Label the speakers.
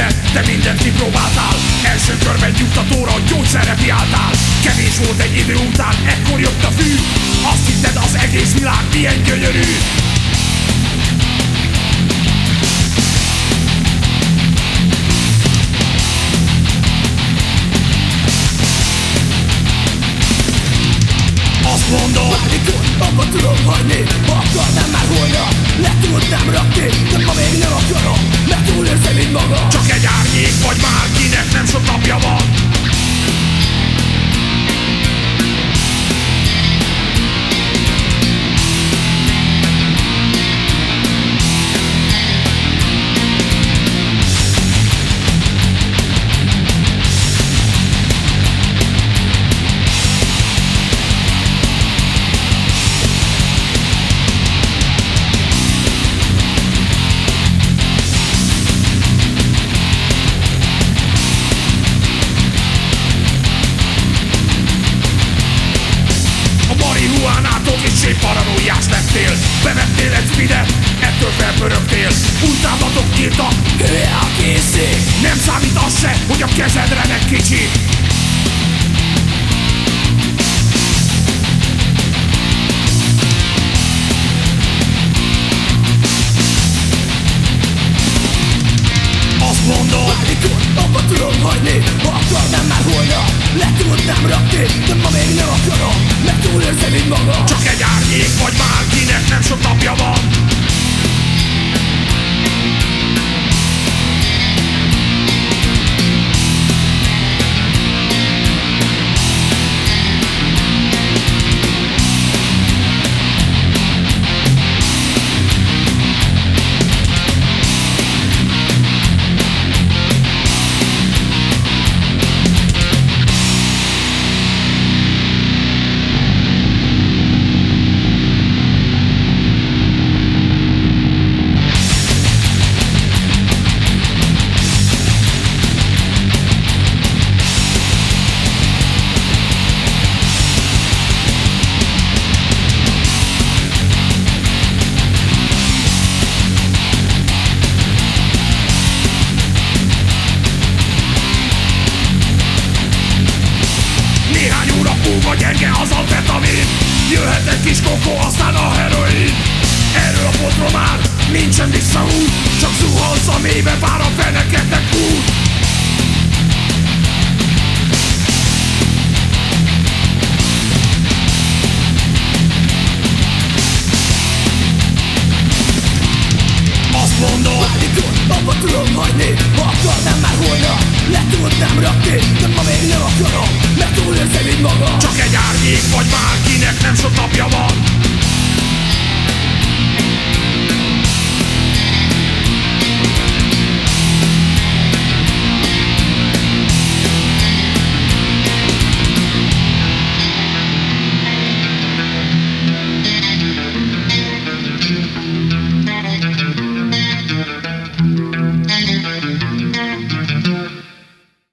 Speaker 1: hitted, de mindent kipróbáltál. Első körben nyugtatóra gyógyszerre piáltál Kevés volt egy idő után, ekkor jött a fű. Azt hitted az egész világ milyen gyönyörű. Azt mondom, Bármikor abba tudom hagyni Ha akarnám már holnap. Le tudnám rakni De kicsi paranoiás lettél. Bevettél egy speedet, ettől felpörögtél. Új táblatok Hülye a készség nem számít az se, hogy a kezedre meg kicsi. Azt mondod, Bármikor abba tudom hagyni Ha akarnám már holnap. Le tudnám rakni De ma még nem akarom. Mert túl érzem, mint maga csak árnyék vagy már kinek nem sok napja van penge az amfetamin Jöhet egy kis kokó, aztán a heroin. Erről a potról már nincsen visszaút Csak zuhansz a mélybe, vár a feneketek út Azt mondod, amikor abba tudom hagyni Ha akarnám már holnap, le tudnám rakni.